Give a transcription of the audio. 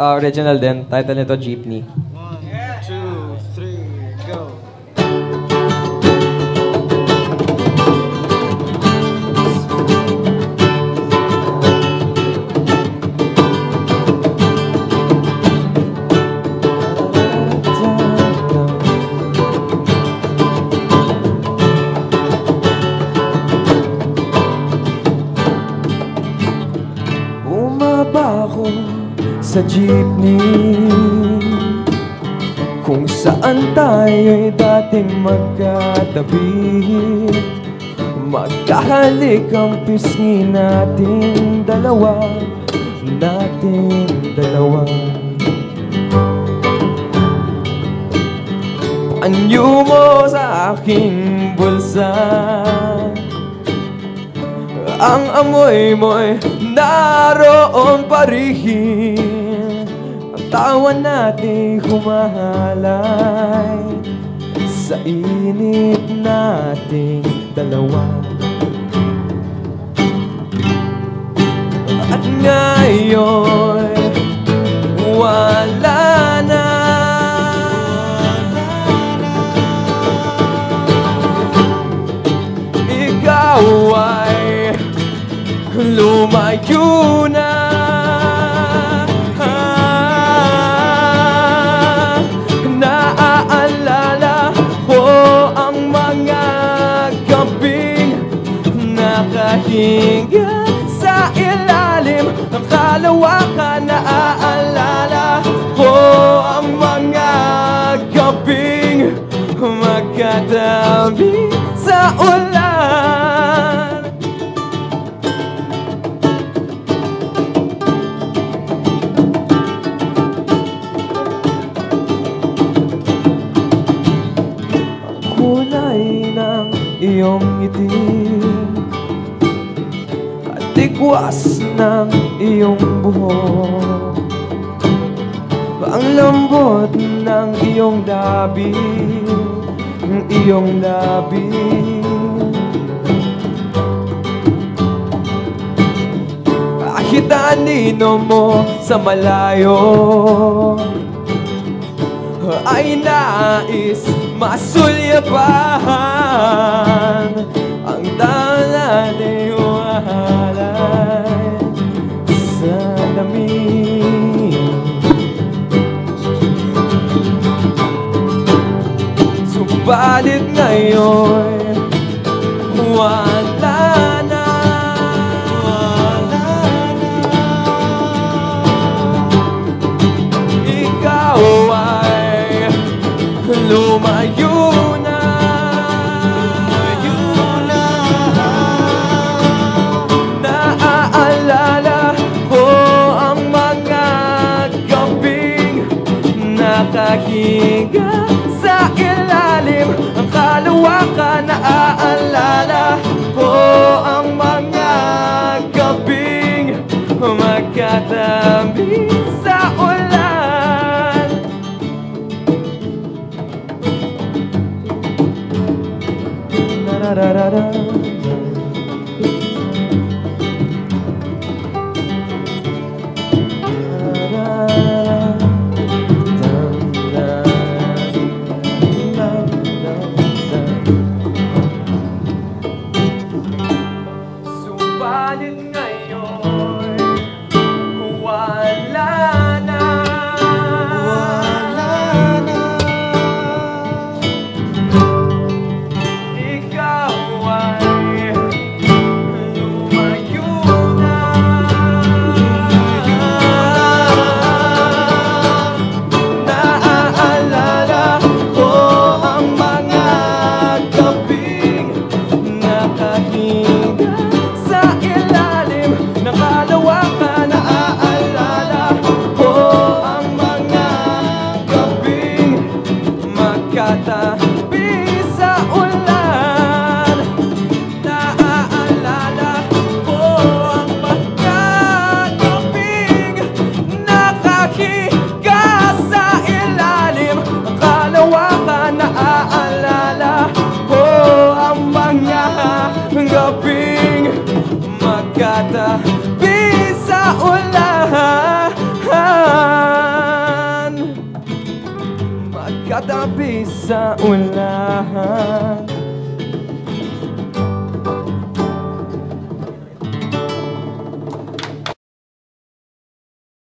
ah, original din. Title nito, Jeepney. One, two, sa jeepney. Kung saan tayo'y dating magkatabi Magkahalik ang pisngi nating dalawa Nating dalawa. Anyo mo sa aking bulsa Ang amoy mo'y naroon pa rin Ang tawa natin humahalay Sa init nating dalawa. At ngayon wala na. Ikaw ay lumayo na Nakahinga sa ilalim ng kalawakan Naaalala ko ang mga gabing Magkatabi sa ulan. Kulay ng iyong ngiti Tigwas ng iyong buhok. Ang lambot ng iyong labi Ng iyong labi. Kahit anino mo sa malayo ay nais masulyapan Ang Subalit ngayon. Wala na. Wala Ikaw ay lumayo na. Naaalala ko ang mga gabing Nakahiga sa ilalim Ang kalawakan Naaalala ko ang mga gabing Magkatabi sa ulan Na-na-na-na-na. Subalit ngayon wala kata bisa ulahan Maka tak bisa ulahan